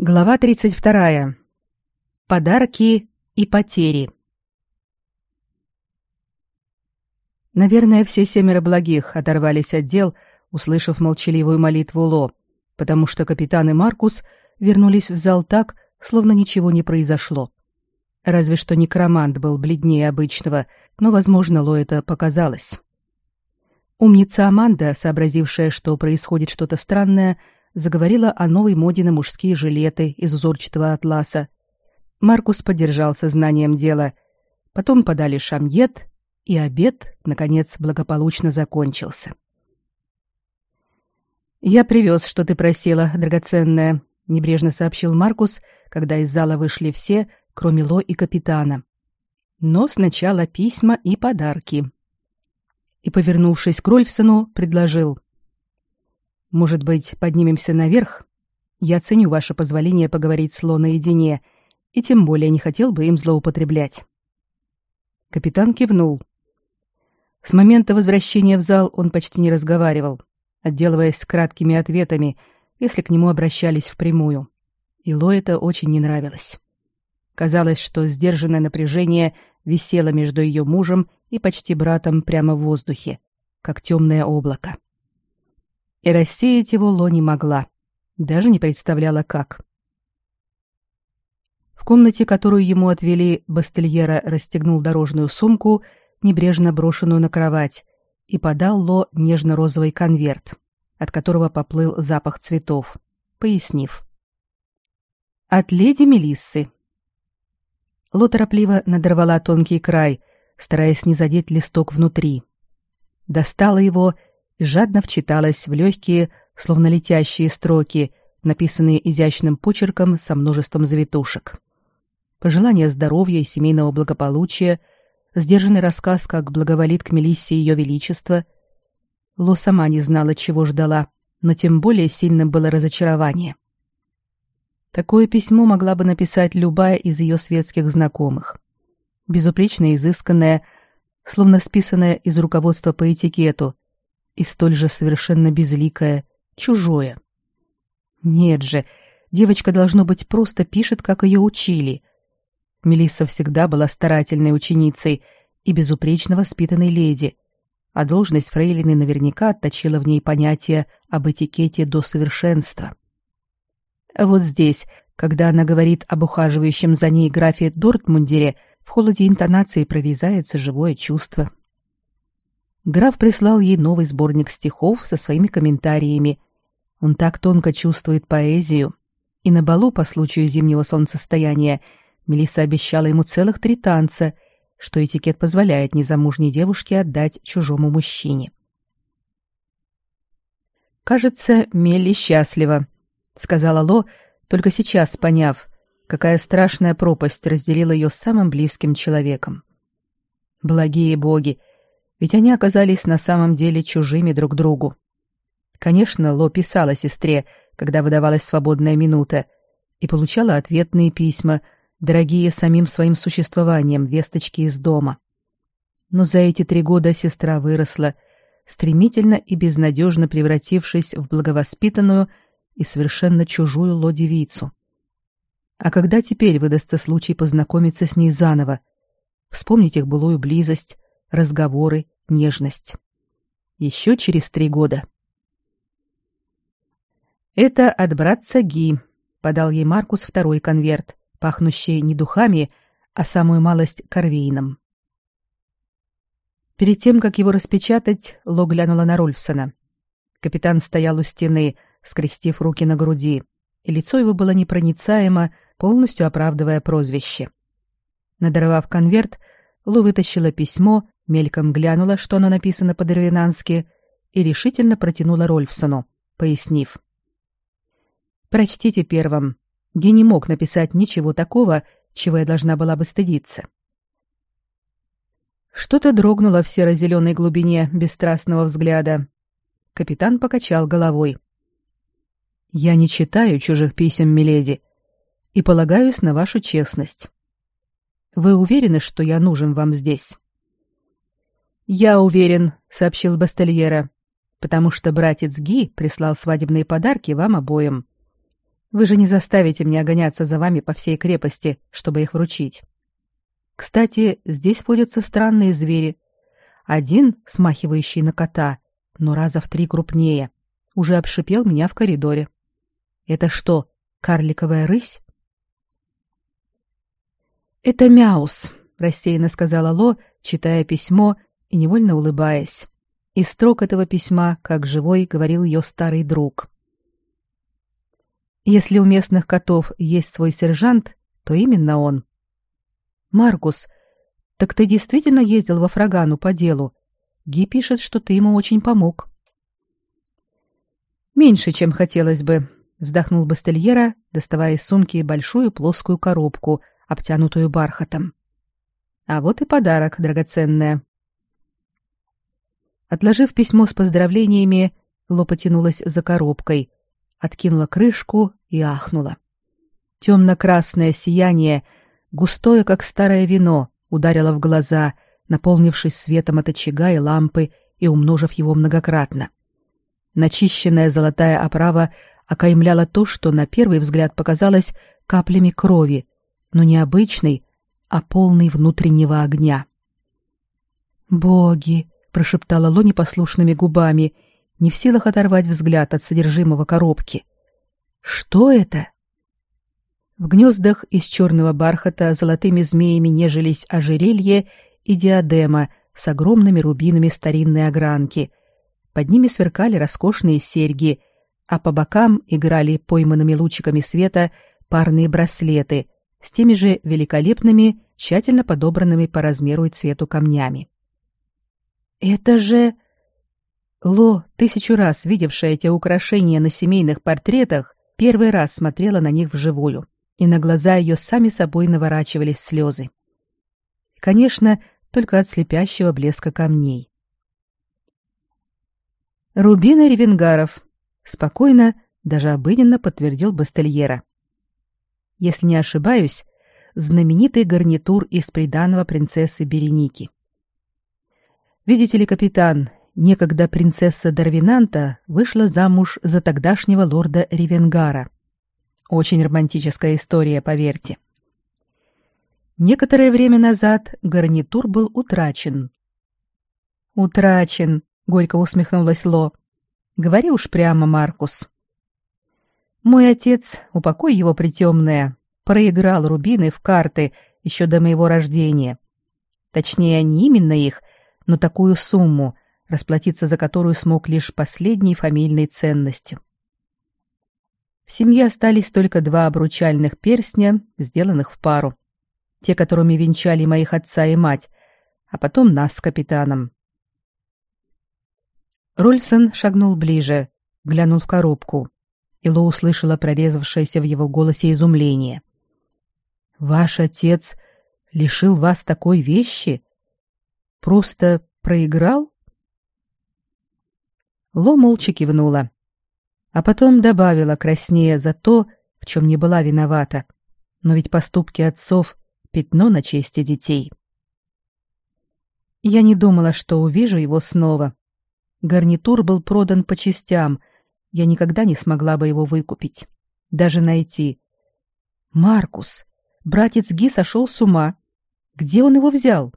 Глава 32. Подарки и потери. Наверное, все семеро благих оторвались от дел, услышав молчаливую молитву Ло, потому что капитан и Маркус вернулись в зал так, словно ничего не произошло. Разве что некромант был бледнее обычного, но, возможно, Ло это показалось. Умница Аманда, сообразившая, что происходит что-то странное, заговорила о новой моде на мужские жилеты из узорчатого атласа. Маркус поддержал сознанием дела. Потом подали шамьет, и обед, наконец, благополучно закончился. «Я привез, что ты просила, драгоценная», — небрежно сообщил Маркус, когда из зала вышли все, кроме Ло и капитана. «Но сначала письма и подарки» и, повернувшись к Рольфсону, предложил. «Может быть, поднимемся наверх? Я ценю ваше позволение поговорить с Ло наедине, и тем более не хотел бы им злоупотреблять». Капитан кивнул. С момента возвращения в зал он почти не разговаривал, отделываясь краткими ответами, если к нему обращались впрямую. И Ло это очень не нравилось. Казалось, что сдержанное напряжение висело между ее мужем и почти братом прямо в воздухе, как темное облако. И рассеять его Ло не могла, даже не представляла, как. В комнате, которую ему отвели, Бастельера расстегнул дорожную сумку, небрежно брошенную на кровать, и подал Ло нежно-розовый конверт, от которого поплыл запах цветов, пояснив. «От леди Мелиссы». Ло торопливо надорвала тонкий край, стараясь не задеть листок внутри. Достала его и жадно вчиталась в легкие, словно летящие строки, написанные изящным почерком со множеством завитушек. Пожелания здоровья и семейного благополучия, сдержанный рассказ, как благоволит к Мелиссе ее величество. Ло сама не знала, чего ждала, но тем более сильным было разочарование. Такое письмо могла бы написать любая из ее светских знакомых безупречно изысканное, словно списанное из руководства по этикету, и столь же совершенно безликое, чужое. Нет же, девочка, должно быть, просто пишет, как ее учили. Мелисса всегда была старательной ученицей и безупречно воспитанной леди, а должность фрейлины наверняка отточила в ней понятие об этикете до совершенства. Вот здесь, когда она говорит об ухаживающем за ней графе Дортмундере, в холоде интонации прорезается живое чувство. Граф прислал ей новый сборник стихов со своими комментариями. Он так тонко чувствует поэзию. И на балу по случаю зимнего солнцестояния Мелисса обещала ему целых три танца, что этикет позволяет незамужней девушке отдать чужому мужчине. «Кажется, Мелли счастлива», — сказала Ло, только сейчас поняв, какая страшная пропасть разделила ее с самым близким человеком. Благие боги, ведь они оказались на самом деле чужими друг другу. Конечно, Ло писала сестре, когда выдавалась свободная минута, и получала ответные письма, дорогие самим своим существованием, весточки из дома. Но за эти три года сестра выросла, стремительно и безнадежно превратившись в благовоспитанную и совершенно чужую Ло-девицу. А когда теперь выдастся случай познакомиться с ней заново? Вспомнить их былую близость, разговоры, нежность. Еще через три года. «Это от братца Ги», — подал ей Маркус второй конверт, пахнущий не духами, а самую малость корвейном. Перед тем, как его распечатать, Ло глянула на Рольфсона. Капитан стоял у стены, скрестив руки на груди, и лицо его было непроницаемо, полностью оправдывая прозвище. Надорвав конверт, Лу вытащила письмо, мельком глянула, что оно написано по-дервинански, и решительно протянула Рольфсону, пояснив. «Прочтите первым. Ги не мог написать ничего такого, чего я должна была бы стыдиться». Что-то дрогнуло в серо-зеленой глубине бесстрастного взгляда. Капитан покачал головой. «Я не читаю чужих писем, миледи и полагаюсь на вашу честность. Вы уверены, что я нужен вам здесь? Я уверен, сообщил Бастельера, потому что братец Ги прислал свадебные подарки вам обоим. Вы же не заставите меня гоняться за вами по всей крепости, чтобы их вручить. Кстати, здесь водятся странные звери. Один, смахивающий на кота, но раза в три крупнее, уже обшипел меня в коридоре. Это что, карликовая рысь? Это Мяус, рассеянно сказала Ло, читая письмо и невольно улыбаясь. Из строк этого письма, как живой, говорил ее старый друг. Если у местных котов есть свой сержант, то именно он. Маркус, так ты действительно ездил во Фрагану по делу? Ги пишет, что ты ему очень помог. Меньше, чем хотелось бы, вздохнул Бастельера, доставая из сумки большую плоскую коробку, обтянутую бархатом. А вот и подарок, драгоценная. Отложив письмо с поздравлениями, Ло потянулась за коробкой, откинула крышку и ахнула. Темно-красное сияние, густое, как старое вино, ударило в глаза, наполнившись светом от очага и лампы и умножив его многократно. Начищенная золотая оправа окаймляла то, что на первый взгляд показалось каплями крови, но не обычной, а полной внутреннего огня. «Боги!» — прошептала Ло непослушными губами, не в силах оторвать взгляд от содержимого коробки. «Что это?» В гнездах из черного бархата золотыми змеями нежились ожерелье и диадема с огромными рубинами старинной огранки. Под ними сверкали роскошные серьги, а по бокам играли пойманными лучиками света парные браслеты с теми же великолепными, тщательно подобранными по размеру и цвету камнями. «Это же...» Ло, тысячу раз видевшая эти украшения на семейных портретах, первый раз смотрела на них вживую и на глаза ее сами собой наворачивались слезы. Конечно, только от слепящего блеска камней. Рубины Ревенгаров. Спокойно, даже обыденно подтвердил Бастельера. Если не ошибаюсь, знаменитый гарнитур из приданого принцессы Береники. Видите ли, капитан, некогда принцесса Дарвинанта вышла замуж за тогдашнего лорда Ревенгара — очень романтическая история, поверьте. Некоторое время назад гарнитур был утрачен. Утрачен, горько усмехнулась Ло. Говори уж прямо, Маркус. Мой отец, упокой его притемное, проиграл рубины в карты еще до моего рождения. Точнее, не именно их, но такую сумму, расплатиться за которую смог лишь последней фамильной ценностью. В семье остались только два обручальных перстня, сделанных в пару. Те, которыми венчали моих отца и мать, а потом нас с капитаном. Рольфсон шагнул ближе, глянул в коробку. И Ло услышала прорезавшееся в его голосе изумление. «Ваш отец лишил вас такой вещи? Просто проиграл?» Ло молча кивнула а потом добавила краснее за то, в чем не была виновата. Но ведь поступки отцов — пятно на чести детей. Я не думала, что увижу его снова. Гарнитур был продан по частям. Я никогда не смогла бы его выкупить. Даже найти. Маркус, братец Ги сошел с ума. Где он его взял?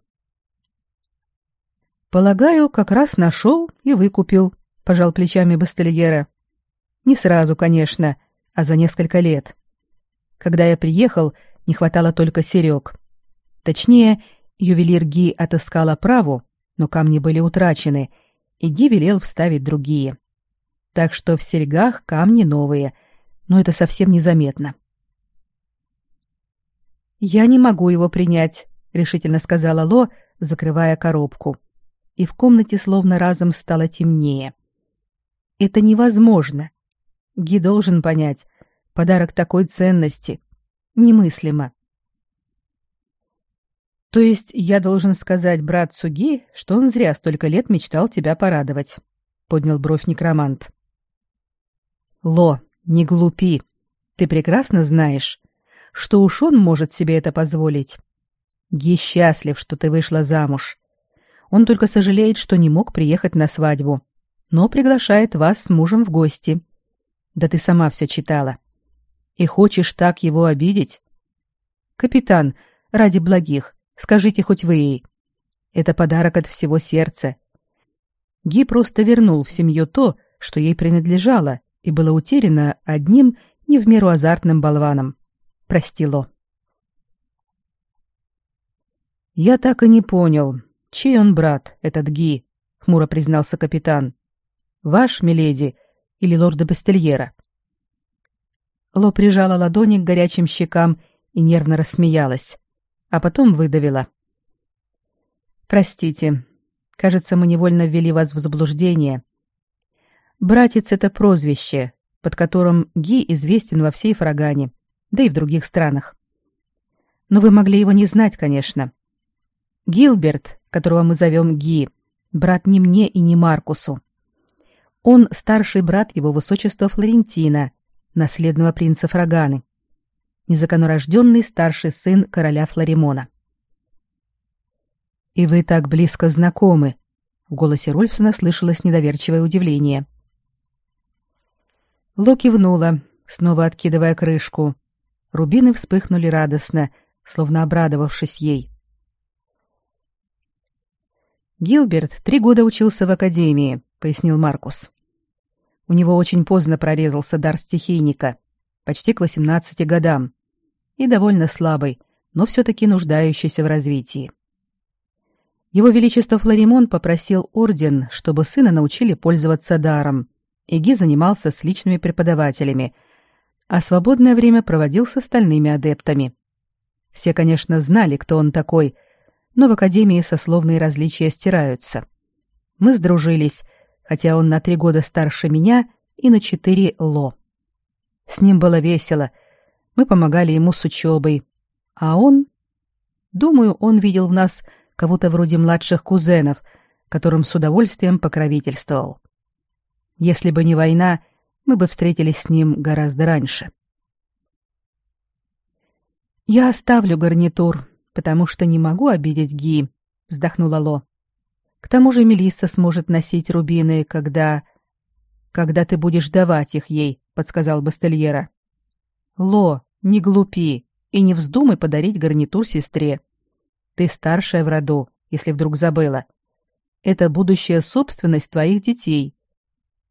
Полагаю, как раз нашел и выкупил, пожал плечами Бастельера. Не сразу, конечно, а за несколько лет. Когда я приехал, не хватало только серег. Точнее, ювелир Ги отыскал оправу, но камни были утрачены, и Ги велел вставить другие. Так что в серьгах камни новые, но это совсем незаметно. «Я не могу его принять», — решительно сказала Ло, закрывая коробку. И в комнате словно разом стало темнее. «Это невозможно. Ги должен понять, подарок такой ценности немыслимо. То есть я должен сказать братцу Ги, что он зря столько лет мечтал тебя порадовать, поднял бровь некромант. Ло, не глупи. Ты прекрасно знаешь, что уж он может себе это позволить. Ги счастлив, что ты вышла замуж. Он только сожалеет, что не мог приехать на свадьбу, но приглашает вас с мужем в гости. Да ты сама все читала. И хочешь так его обидеть? Капитан, ради благих, скажите хоть вы ей. Это подарок от всего сердца. Ги просто вернул в семью то, что ей принадлежало и было утеряно одним не в меру азартным болваном. Простило. «Я так и не понял, чей он брат, этот Ги?» — хмуро признался капитан. «Ваш, миледи, или лорда Бастельера?» Ло прижала ладони к горячим щекам и нервно рассмеялась, а потом выдавила. «Простите, кажется, мы невольно ввели вас в заблуждение. Братец — это прозвище, под которым Ги известен во всей Фрагане, да и в других странах. Но вы могли его не знать, конечно. Гилберт, которого мы зовем Ги, брат не мне и не Маркусу. Он старший брат его высочества Флорентина, наследного принца Фраганы, незаконнорожденный старший сын короля Флоримона. «И вы так близко знакомы», — в голосе Рольфсона слышалось недоверчивое удивление. Ло кивнула, снова откидывая крышку. Рубины вспыхнули радостно, словно обрадовавшись ей. Гилберт три года учился в академии, пояснил Маркус. У него очень поздно прорезался дар стихийника, почти к 18 годам, и довольно слабый, но все-таки нуждающийся в развитии. Его Величество Флоримон попросил орден, чтобы сына научили пользоваться даром, и Ги занимался с личными преподавателями, а свободное время проводил с остальными адептами. Все, конечно, знали, кто он такой — но в академии сословные различия стираются. Мы сдружились, хотя он на три года старше меня и на четыре ло. С ним было весело. Мы помогали ему с учебой. А он... Думаю, он видел в нас кого-то вроде младших кузенов, которым с удовольствием покровительствовал. Если бы не война, мы бы встретились с ним гораздо раньше. «Я оставлю гарнитур», потому что не могу обидеть Ги», — вздохнула Ло. «К тому же Мелисса сможет носить рубины, когда...» «Когда ты будешь давать их ей», — подсказал Бастельера. «Ло, не глупи и не вздумай подарить гарнитур сестре. Ты старшая в роду, если вдруг забыла. Это будущая собственность твоих детей.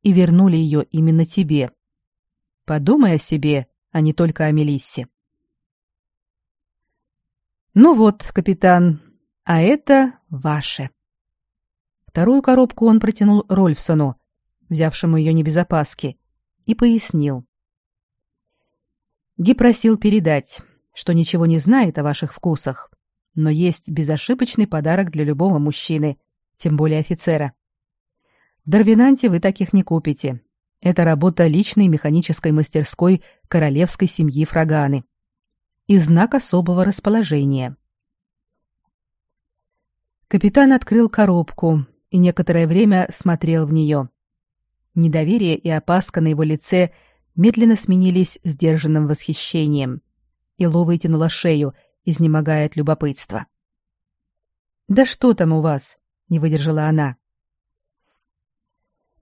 И вернули ее именно тебе. Подумай о себе, а не только о Мелиссе». Ну вот, капитан, а это ваше. Вторую коробку он протянул Рольфсону, взявшему ее не без опаски, и пояснил. Ги просил передать, что ничего не знает о ваших вкусах, но есть безошибочный подарок для любого мужчины, тем более офицера. В Дарвинанте вы таких не купите. Это работа личной механической мастерской королевской семьи Фраганы и знак особого расположения. Капитан открыл коробку и некоторое время смотрел в нее. Недоверие и опаска на его лице медленно сменились сдержанным восхищением. и Ло вытянула шею, изнемогая от любопытства. «Да что там у вас?» — не выдержала она.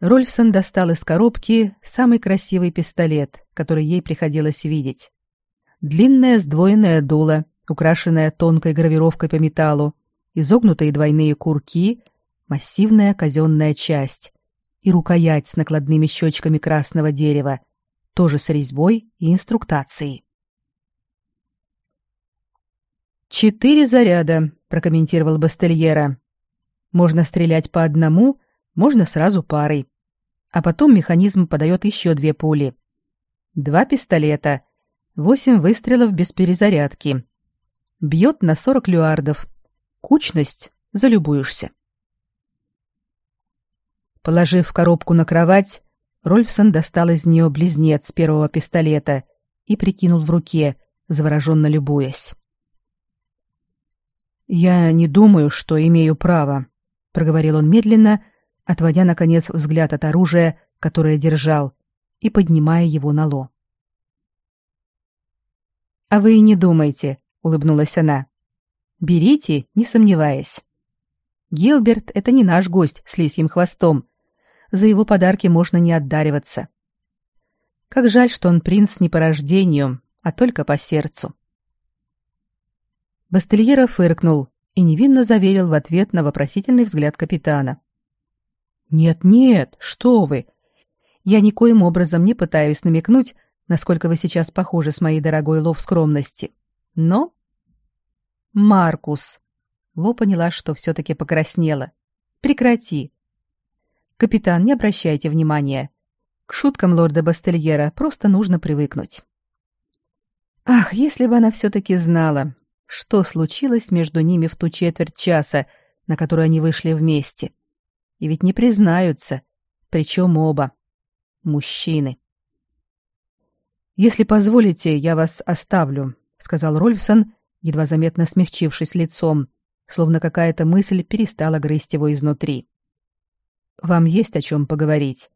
Рольфсон достал из коробки самый красивый пистолет, который ей приходилось видеть длинное сдвоенное дуло, украшенное тонкой гравировкой по металлу, изогнутые двойные курки, массивная казенная часть и рукоять с накладными щечками красного дерева, тоже с резьбой и инструктацией. «Четыре заряда», — прокомментировал Бастельера. «Можно стрелять по одному, можно сразу парой. А потом механизм подает еще две пули. Два пистолета, Восемь выстрелов без перезарядки. Бьет на сорок люардов. Кучность залюбуешься. Положив коробку на кровать, Рольфсон достал из нее близнец первого пистолета и прикинул в руке, завороженно любуясь. «Я не думаю, что имею право», — проговорил он медленно, отводя, наконец, взгляд от оружия, которое держал, и поднимая его на ло. «А вы и не думайте», — улыбнулась она. «Берите, не сомневаясь. Гилберт — это не наш гость с лисьим хвостом. За его подарки можно не отдариваться. Как жаль, что он принц не по рождению, а только по сердцу. Бастельера фыркнул и невинно заверил в ответ на вопросительный взгляд капитана. «Нет-нет, что вы! Я никоим образом не пытаюсь намекнуть, насколько вы сейчас похожи с моей дорогой Ло в скромности. Но...» «Маркус!» Ло поняла, что все-таки покраснела. «Прекрати!» «Капитан, не обращайте внимания. К шуткам лорда Бастельера просто нужно привыкнуть». Ах, если бы она все-таки знала, что случилось между ними в ту четверть часа, на которую они вышли вместе. И ведь не признаются, причем оба. Мужчины. «Если позволите, я вас оставлю», — сказал Рольфсон, едва заметно смягчившись лицом, словно какая-то мысль перестала грызть его изнутри. «Вам есть о чем поговорить.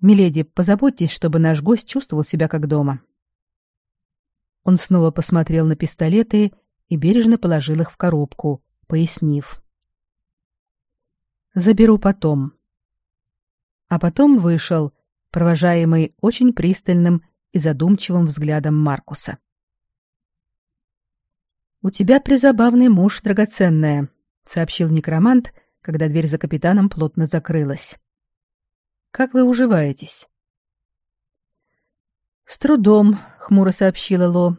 Миледи, позаботьтесь, чтобы наш гость чувствовал себя как дома». Он снова посмотрел на пистолеты и бережно положил их в коробку, пояснив. «Заберу потом». А потом вышел, провожаемый очень пристальным и задумчивым взглядом Маркуса. «У тебя призабавный муж, драгоценная», — сообщил некромант, когда дверь за капитаном плотно закрылась. «Как вы уживаетесь?» «С трудом», — хмуро сообщила Ло.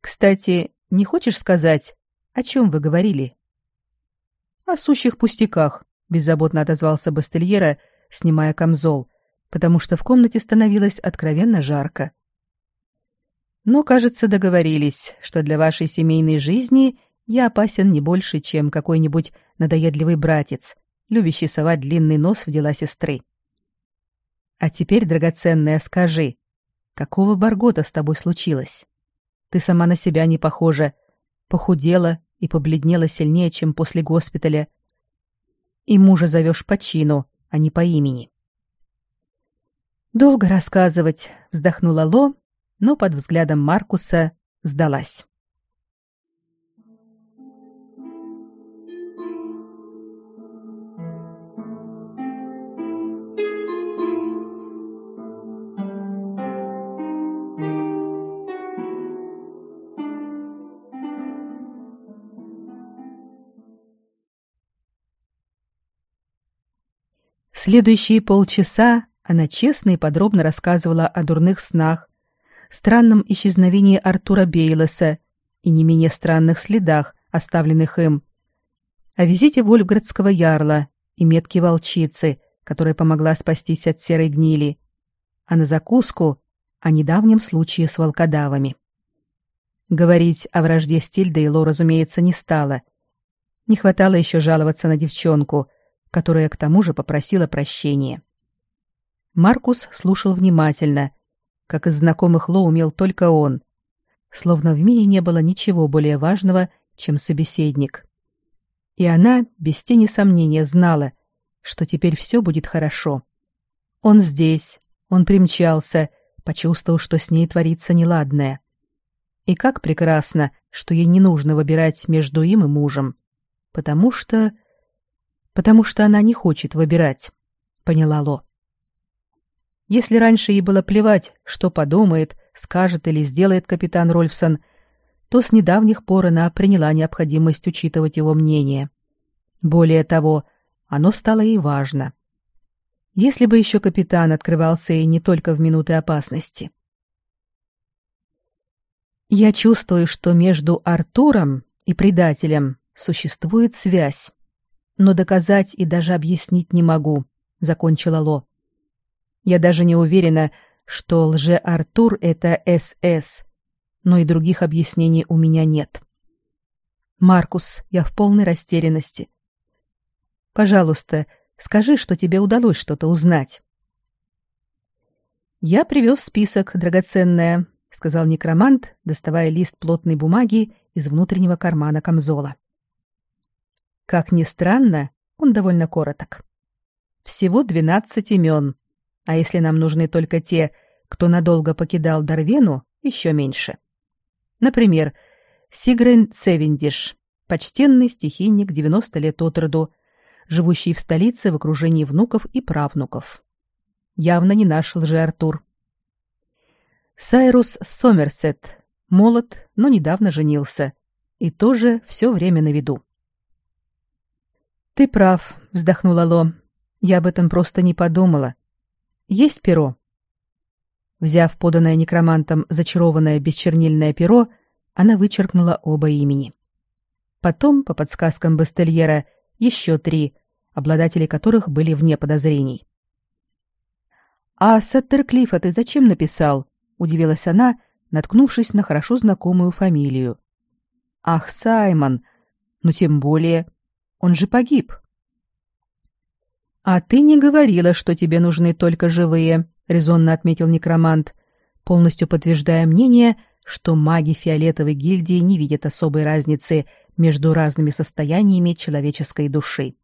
«Кстати, не хочешь сказать, о чем вы говорили?» «О сущих пустяках», — беззаботно отозвался Бастельера, снимая камзол, потому что в комнате становилось откровенно жарко. Но, кажется, договорились, что для вашей семейной жизни я опасен не больше, чем какой-нибудь надоедливый братец, любящий совать длинный нос в дела сестры. А теперь, драгоценная, скажи, какого баргота с тобой случилось? Ты сама на себя не похожа, похудела и побледнела сильнее, чем после госпиталя. И мужа зовешь по чину, а не по имени. Долго рассказывать, вздохнула Ло но под взглядом Маркуса сдалась. Следующие полчаса она честно и подробно рассказывала о дурных снах, странном исчезновении Артура Бейлоса и не менее странных следах, оставленных им, о визите Вольфградского ярла и метки волчицы, которая помогла спастись от серой гнили, а на закуску о недавнем случае с волкодавами. Говорить о вражде Стильда Ло, разумеется, не стала. Не хватало еще жаловаться на девчонку, которая к тому же попросила прощения. Маркус слушал внимательно — как из знакомых Ло умел только он. Словно в мире не было ничего более важного, чем собеседник. И она, без тени сомнения, знала, что теперь все будет хорошо. Он здесь, он примчался, почувствовал, что с ней творится неладное. И как прекрасно, что ей не нужно выбирать между им и мужем. Потому что... Потому что она не хочет выбирать, поняла Ло. Если раньше ей было плевать, что подумает, скажет или сделает капитан Рольфсон, то с недавних пор она приняла необходимость учитывать его мнение. Более того, оно стало ей важно. Если бы еще капитан открывался ей не только в минуты опасности. Я чувствую, что между Артуром и предателем существует связь, но доказать и даже объяснить не могу, закончила Ло. Я даже не уверена, что лже-Артур — это СС, но и других объяснений у меня нет. Маркус, я в полной растерянности. Пожалуйста, скажи, что тебе удалось что-то узнать. Я привез список, драгоценная, сказал некромант, доставая лист плотной бумаги из внутреннего кармана камзола. Как ни странно, он довольно короток. Всего двенадцать имен, а если нам нужны только те, кто надолго покидал Дарвену, еще меньше. Например, Сигрен Цевендиш, почтенный стихийник 90 лет от роду, живущий в столице в окружении внуков и правнуков. Явно не наш лже-Артур, Сайрус Сомерсет, молод, но недавно женился, и тоже все время на виду. «Ты прав», — вздохнула Ло. «Я об этом просто не подумала. Есть перо?» Взяв поданное некромантом зачарованное бесчернильное перо, она вычеркнула оба имени. Потом, по подсказкам Бастельера, еще три, обладатели которых были вне подозрений. «А Саттерклифа ты зачем написал?» — удивилась она, наткнувшись на хорошо знакомую фамилию. «Ах, Саймон! Ну, тем более. Он же погиб». «А ты не говорила, что тебе нужны только живые», — резонно отметил некромант, полностью подтверждая мнение, что маги фиолетовой гильдии не видят особой разницы между разными состояниями человеческой души.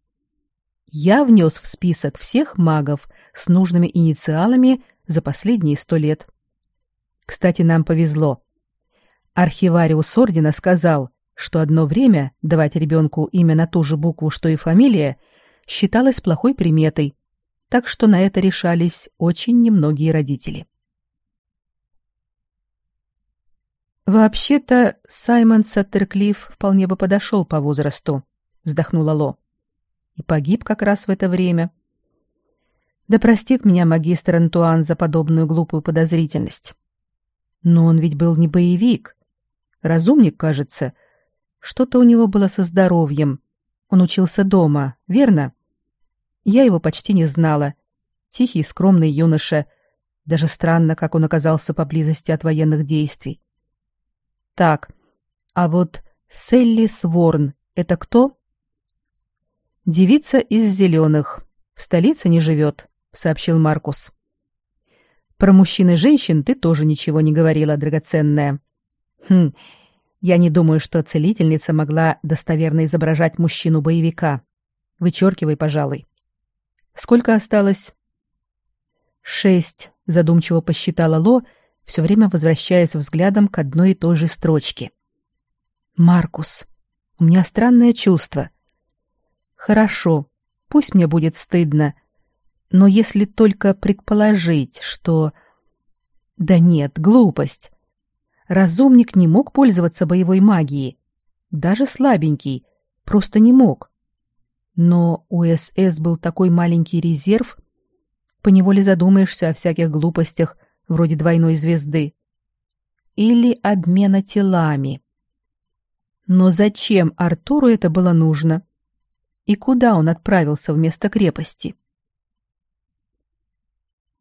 Я внес в список всех магов с нужными инициалами за последние сто лет. Кстати, нам повезло. Архивариус ордена сказал, что одно время давать ребенку имя на ту же букву, что и фамилия, считалось плохой приметой, так что на это решались очень немногие родители. «Вообще-то Саймон Саттерклифф вполне бы подошел по возрасту», — вздохнула Ло. «И погиб как раз в это время. Да простит меня магистр Антуан за подобную глупую подозрительность. Но он ведь был не боевик. Разумник, кажется. Что-то у него было со здоровьем. Он учился дома, верно? Я его почти не знала. Тихий, скромный юноша. Даже странно, как он оказался поблизости от военных действий. Так, а вот Селли Сворн — это кто? Девица из зеленых. В столице не живет, — сообщил Маркус. Про мужчин и женщин ты тоже ничего не говорила, драгоценная. Хм, я не думаю, что целительница могла достоверно изображать мужчину-боевика. Вычеркивай, пожалуй. Сколько осталось? Шесть, задумчиво посчитала Ло, все время возвращаясь взглядом к одной и той же строчке. Маркус, у меня странное чувство. Хорошо, пусть мне будет стыдно, но если только предположить, что... Да нет, глупость. Разумник не мог пользоваться боевой магией. Даже слабенький. Просто не мог. Но у СС был такой маленький резерв. Поневоле задумаешься о всяких глупостях, вроде двойной звезды. Или обмена телами. Но зачем Артуру это было нужно? И куда он отправился вместо крепости?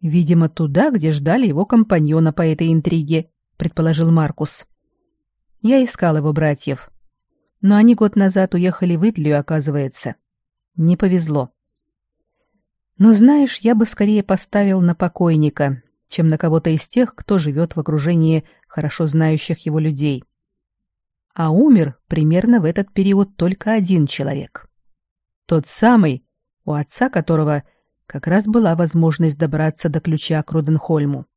Видимо, туда, где ждали его компаньона по этой интриге, предположил Маркус. Я искал его братьев. Но они год назад уехали в Итлию, оказывается. Не повезло. Но знаешь, я бы скорее поставил на покойника, чем на кого-то из тех, кто живет в окружении хорошо знающих его людей. А умер примерно в этот период только один человек. Тот самый, у отца которого – как раз была возможность добраться до ключа к Руденхольму.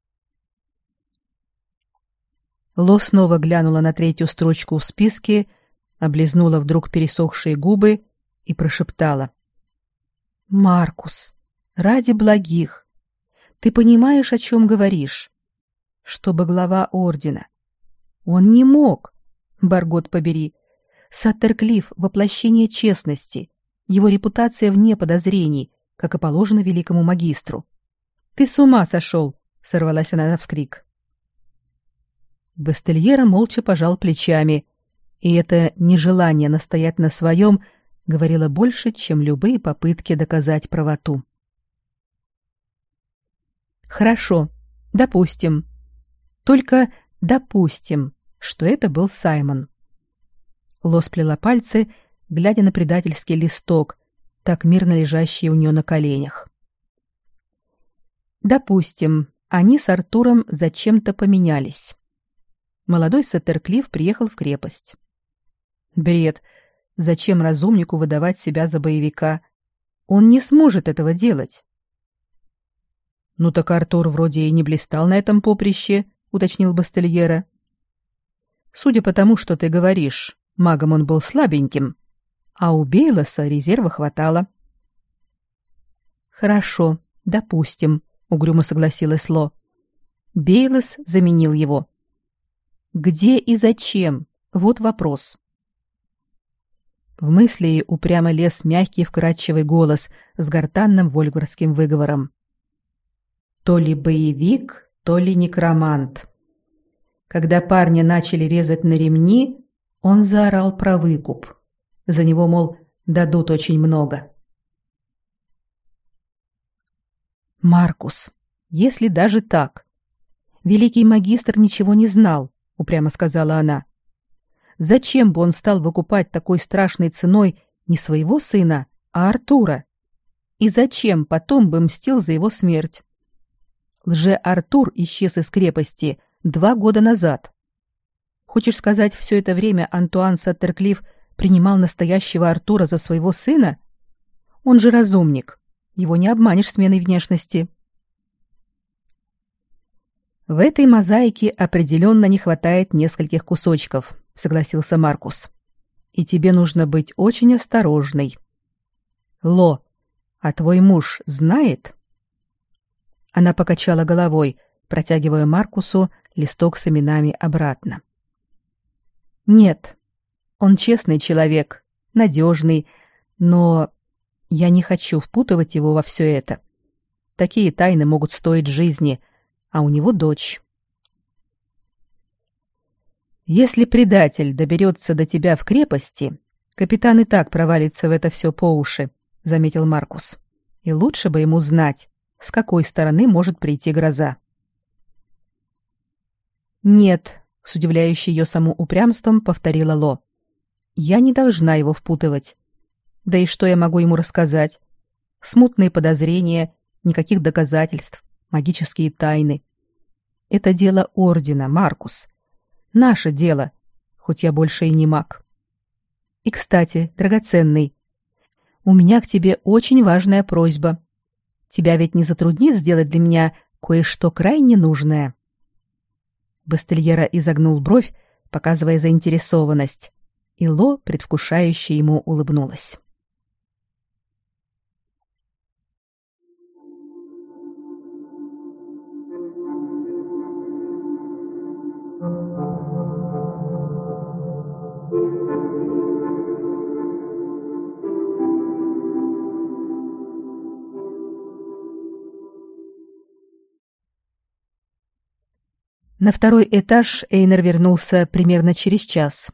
Ло снова глянула на третью строчку в списке, облизнула вдруг пересохшие губы и прошептала. «Маркус, ради благих, ты понимаешь, о чем говоришь? Чтобы глава ордена. Он не мог, Баргот побери. Саттерклифф — воплощение честности, его репутация вне подозрений, как и положено великому магистру. «Ты с ума сошел!» — сорвалась она на вскрик. Бастельера молча пожал плечами, и это нежелание настоять на своем говорило больше, чем любые попытки доказать правоту. «Хорошо, допустим. Только допустим, что это был Саймон». Ло сплела пальцы, глядя на предательский листок, так мирно лежащие у нее на коленях. Допустим, они с Артуром зачем-то поменялись. Молодой Сеттерклифф приехал в крепость. Бред. Зачем разумнику выдавать себя за боевика? Он не сможет этого делать. Ну так Артур вроде и не блистал на этом поприще, уточнил Бастельера. Судя по тому, что ты говоришь, магом он был слабеньким, а у Бейлоса резерва хватало. Хорошо, допустим, угрюмо согласилась Ло. Бейлос заменил его. Где и зачем? Вот вопрос. В мысли упрямо лез мягкий вкрадчивый голос с гортанным вольгарским выговором. То ли боевик, то ли некромант. Когда парни начали резать на ремни, он заорал про выкуп. За него, мол, дадут очень много. Маркус, если даже так. Великий магистр ничего не знал, упрямо сказала она. Зачем бы он стал выкупать такой страшной ценой не своего сына, а Артура? И зачем потом бы мстил за его смерть? Лже-Артур исчез из крепости два года назад. Хочешь сказать, все это время Антуан Саттерклифф принимал настоящего Артура за своего сына? Он же разумник. Его не обманешь сменой внешности. В этой мозаике определенно не хватает нескольких кусочков, согласился Маркус. И тебе нужно быть очень осторожной. Ло, а твой муж знает? Она покачала головой, протягивая Маркусу листок с именами обратно. Нет, он честный человек, надежный, но я не хочу впутывать его во все это. Такие тайны могут стоить жизни, а у него дочь. Если предатель доберется до тебя в крепости, капитан и так провалится в это все по уши, заметил Маркус. И лучше бы ему знать, с какой стороны может прийти гроза. Нет, с удивляющей ее саму упрямством повторила Ло. Я не должна его впутывать. Да и что я могу ему рассказать? Смутные подозрения, никаких доказательств, магические тайны. Это дело ордена, Маркус. Наше дело, хоть я больше и не маг. И, кстати, драгоценный, у меня к тебе очень важная просьба. Тебя ведь не затруднит сделать для меня кое-что крайне нужное. Бастельера изогнул бровь, показывая заинтересованность, и Ло, предвкушающе ему улыбнулась. На второй этаж Эйнер вернулся примерно через час.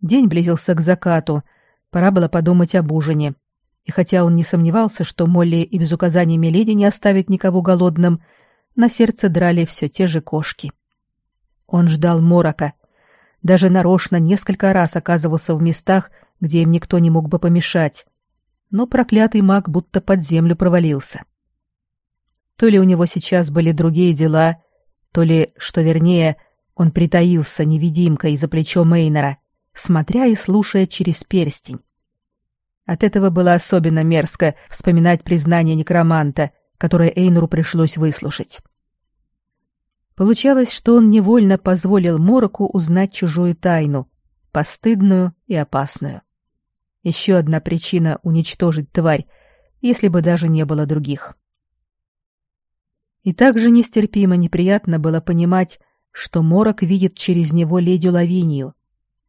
День близился к закату, пора было подумать об ужине. И хотя он не сомневался, что Молли и без указаний Меледи не оставит никого голодным, на сердце драли все те же кошки. Он ждал морока. Даже нарочно несколько раз оказывался в местах, где им никто не мог бы помешать. Но проклятый маг будто под землю провалился. То ли у него сейчас были другие дела, то ли, что вернее, он притаился невидимкой за плечо Мейнера, смотря и слушая через перстень. От этого было особенно мерзко вспоминать признание некроманта, которое Эйнуру пришлось выслушать. Получалось, что он невольно позволил Мороку узнать чужую тайну, постыдную и опасную. Еще одна причина уничтожить тварь, если бы даже не было других. И также нестерпимо неприятно было понимать, что Морок видит через него леди Лавинию,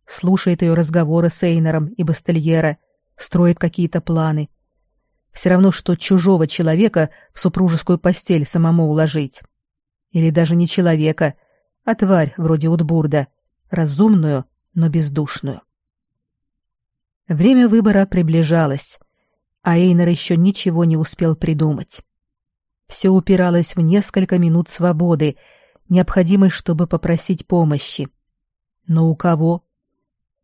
слушает ее разговоры с Эйнером и Бастельера, строит какие-то планы. Все равно, что чужого человека в супружескую постель самому уложить. Или даже не человека, а тварь вроде Утбурда, разумную, но бездушную. Время выбора приближалось, а Эйнер еще ничего не успел придумать. Все упиралось в несколько минут свободы, необходимой, чтобы попросить помощи. Но у кого?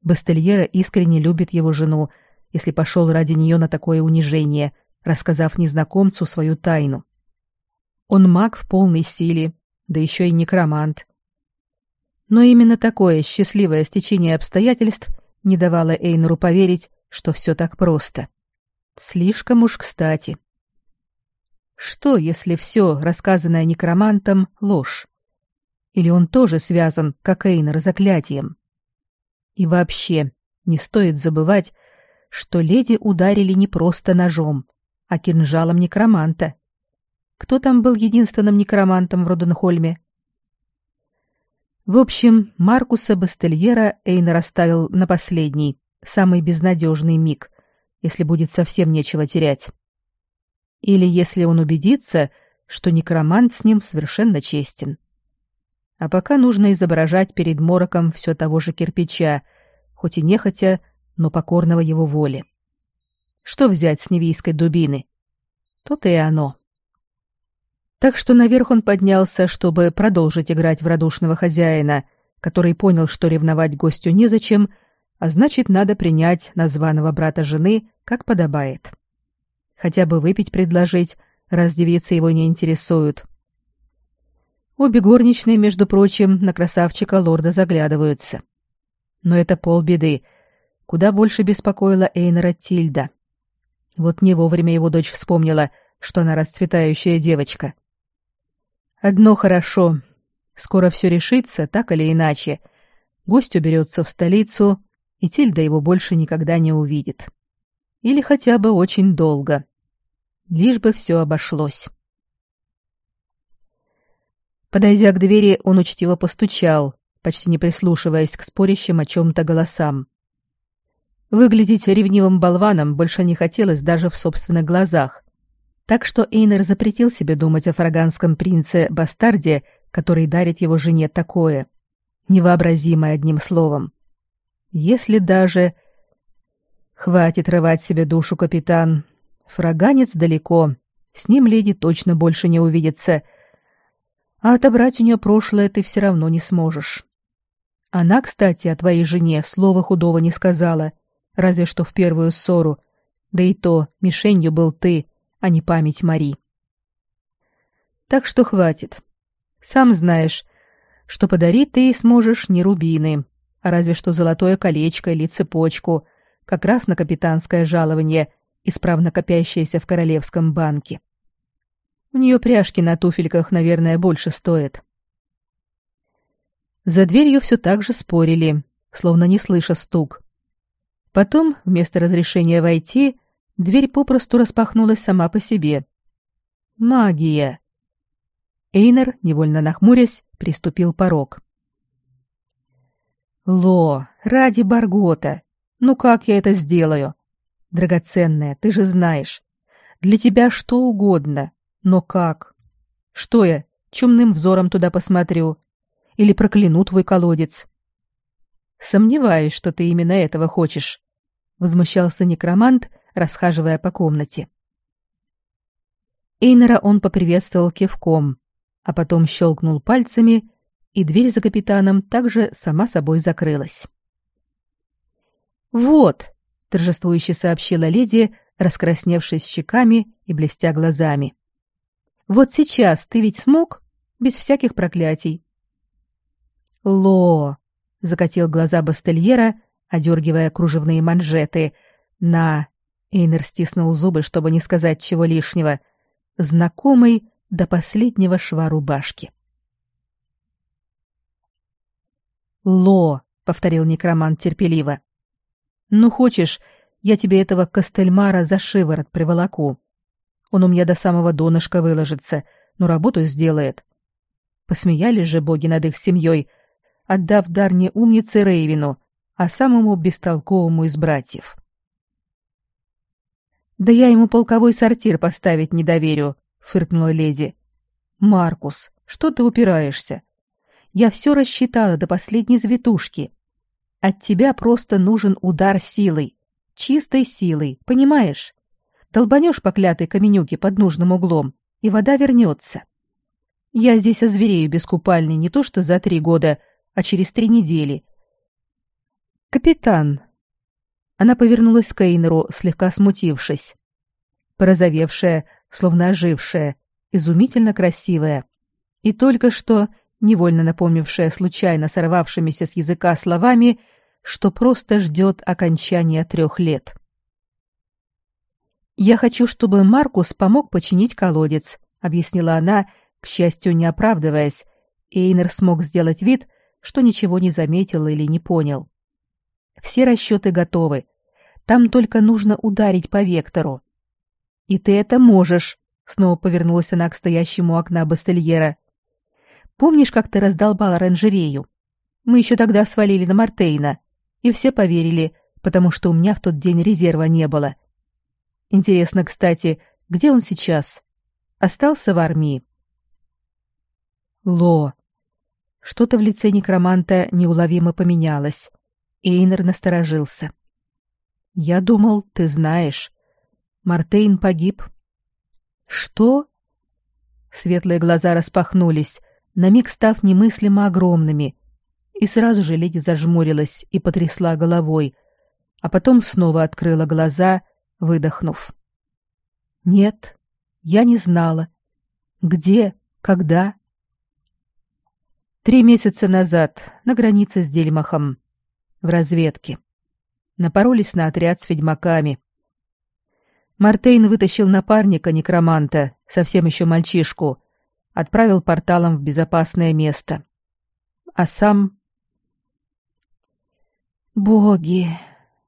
Бастельера искренне любит его жену, если пошел ради нее на такое унижение, рассказав незнакомцу свою тайну. Он маг в полной силе, да еще и некромант. Но именно такое счастливое стечение обстоятельств не давало Эйнору поверить, что все так просто. Слишком уж кстати. Что, если все, рассказанное некромантом, ложь? Или он тоже связан, как Эйнер, заклятием? И вообще, не стоит забывать, что леди ударили не просто ножом, а кинжалом некроманта. Кто там был единственным некромантом в Роденхольме? В общем, Маркуса Бастельера Эйнер оставил на последний, самый безнадежный миг, если будет совсем нечего терять. Или если он убедится, что некромант с ним совершенно честен. А пока нужно изображать перед Мороком все того же кирпича, хоть и нехотя, но покорного его воле. Что взять с невийской дубины? То-то и оно. Так что наверх он поднялся, чтобы продолжить играть в радушного хозяина, который понял, что ревновать гостю незачем, а значит, надо принять названного брата жены, как подобает. Хотя бы выпить предложить, раз девицы его не интересуют. Обе горничные, между прочим, на красавчика лорда заглядываются. Но это полбеды. Куда больше беспокоила Эйнера Тильда. Вот не вовремя его дочь вспомнила, что она расцветающая девочка. Одно хорошо. Скоро все решится, так или иначе. Гость уберется в столицу, и Тильда его больше никогда не увидит. Или хотя бы очень долго. Лишь бы все обошлось. Подойдя к двери, он учтиво постучал, почти не прислушиваясь к спорящим о чем-то голосам. Выглядеть ревнивым болваном больше не хотелось даже в собственных глазах. Так что Эйнер запретил себе думать о фраганском принце-бастарде, который дарит его жене такое. Невообразимое одним словом. Если даже... Хватит рвать себе душу, капитан. Фраганец далеко. С ним леди точно больше не увидится — а отобрать у нее прошлое ты все равно не сможешь. Она, кстати, о твоей жене слова худого не сказала, разве что в первую ссору, да и то мишенью был ты, а не память Мари. Так что хватит. Сам знаешь, что подарить ты сможешь не рубины, а разве что золотое колечко или цепочку, как раз на капитанское жалование, исправно копящееся в королевском банке. У нее пряжки на туфельках, наверное, больше стоят. За дверью все так же спорили, словно не слыша стук. Потом, вместо разрешения войти, дверь попросту распахнулась сама по себе. Магия! Эйнер, невольно нахмурясь, приступил порог. «Ло, ради Баргота! Ну как я это сделаю? Драгоценная, ты же знаешь. Для тебя что угодно, но как? Что я, чумным взором туда посмотрю? Или прокляну твой колодец? Сомневаюсь, что ты именно этого хочешь, возмущался некромант, расхаживая по комнате. Эйнера он поприветствовал кивком, а потом щелкнул пальцами, и дверь за капитаном также сама собой закрылась. «Вот», — торжествующе сообщила леди, раскрасневшись щеками и блестя глазами. Вот сейчас ты ведь смог? Без всяких проклятий. Ло! Закатил глаза Бастельера, одергивая кружевные манжеты. На! Эйнер стиснул зубы, чтобы не сказать чего лишнего. Знакомый до последнего шва рубашки. «Ло!» — повторил некромант терпеливо. «Ну, хочешь, я тебе этого Костельмара за шиворот приволоку. Он у меня до самого донышка выложится, но работу сделает. Посмеялись же боги над их семьей, отдав дар не умнице Рейвину, а самому бестолковому из братьев. «Да я ему полковой сортир поставить не доверю», — фыркнула леди. «Маркус, что ты упираешься? Я все рассчитала до последней завитушки. От тебя просто нужен удар силой, чистой силой, понимаешь? Толбанешь по клятой каменюке под нужным углом, и вода вернется. Я здесь озверею без купальни не то что за три года, а через три недели. Капитан. Она повернулась к Эйнеру, слегка смутившись. Порозовевшая, словно ожившая, изумительно красивая. И только что, невольно напомнившая случайно сорвавшимися с языка словами, что просто ждет окончания трех лет. — «Я хочу, чтобы Маркус помог починить колодец», — объяснила она, к счастью, не оправдываясь, и Эйнер смог сделать вид, что ничего не заметил или не понял. «Все расчеты готовы. Там только нужно ударить по вектору». «И ты это можешь», — снова повернулась она к стоящему окна Бастельера. «Помнишь, как ты раздолбал оранжерею? Мы еще тогда свалили на Мартейна, и все поверили, потому что у меня в тот день резерва не было. Интересно, кстати, где он сейчас? Остался в армии? Ло. Что-то в лице некроманта неуловимо поменялось. Эйнер насторожился. Я думал, ты знаешь. Мартейн погиб. Что? Светлые глаза распахнулись, на миг став немыслимо огромными, и сразу же леди зажмурилась и потрясла головой, а потом снова открыла глаза, выдохнув. «Нет, я не знала. Где? Когда?» «Три месяца назад, на границе с Дельмахом. В разведке. Напоролись на отряд с ведьмаками. Мартейн вытащил напарника-некроманта, совсем еще мальчишку, отправил порталом в безопасное место. А сам... «Боги!»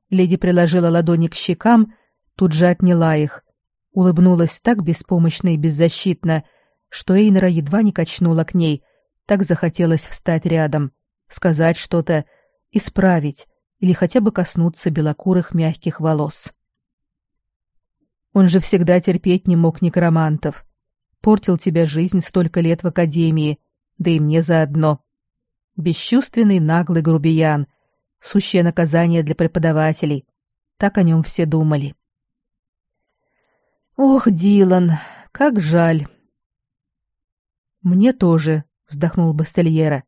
Леди приложила ладони к щекам, тут же отняла их, улыбнулась так беспомощно и беззащитно, что Эйнера едва не качнула к ней, так захотелось встать рядом, сказать что-то, исправить или хотя бы коснуться белокурых мягких волос. Он же всегда терпеть не мог некромантов. Портил тебе жизнь столько лет в академии, да и мне заодно. Бесчувственный наглый грубиян, сущее наказание для преподавателей. Так о нем все думали. Ох, Дилан, как жаль. Мне тоже, вздохнул Бастельера.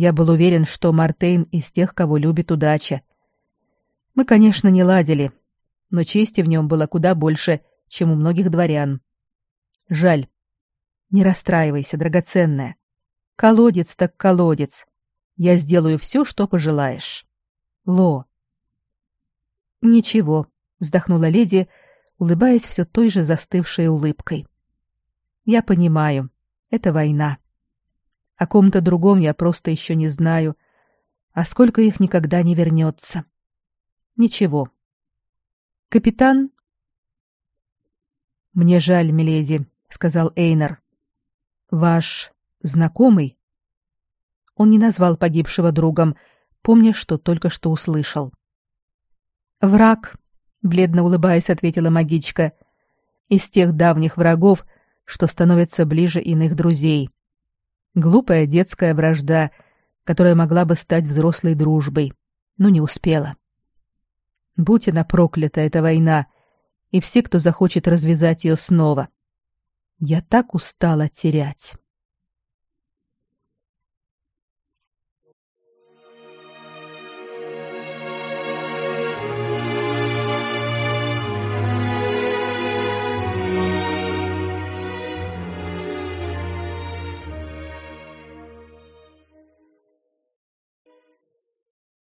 Я был уверен, что Мартейн из тех, кого любит удача. Мы, конечно, не ладили, но чести в нем было куда больше, чем у многих дворян. Жаль. Не расстраивайся, драгоценная. Колодец так колодец. Я сделаю все, что пожелаешь. Ло. Ничего, вздохнула леди, улыбаясь все той же застывшей улыбкой. Я понимаю, это война. О ком-то другом я просто еще не знаю, а сколько их никогда не вернется. Ничего, Капитан? Мне жаль, миледи, сказал Эйнер. Ваш знакомый? Он не назвал погибшего другом, помня, что только что услышал. Враг, бледно улыбаясь, ответила магичка. Из тех давних врагов, что становятся ближе иных друзей. Глупая детская вражда, которая могла бы стать взрослой дружбой, но не успела. Будь она проклята, эта война, и все, кто захочет развязать ее снова. Я так устала терять.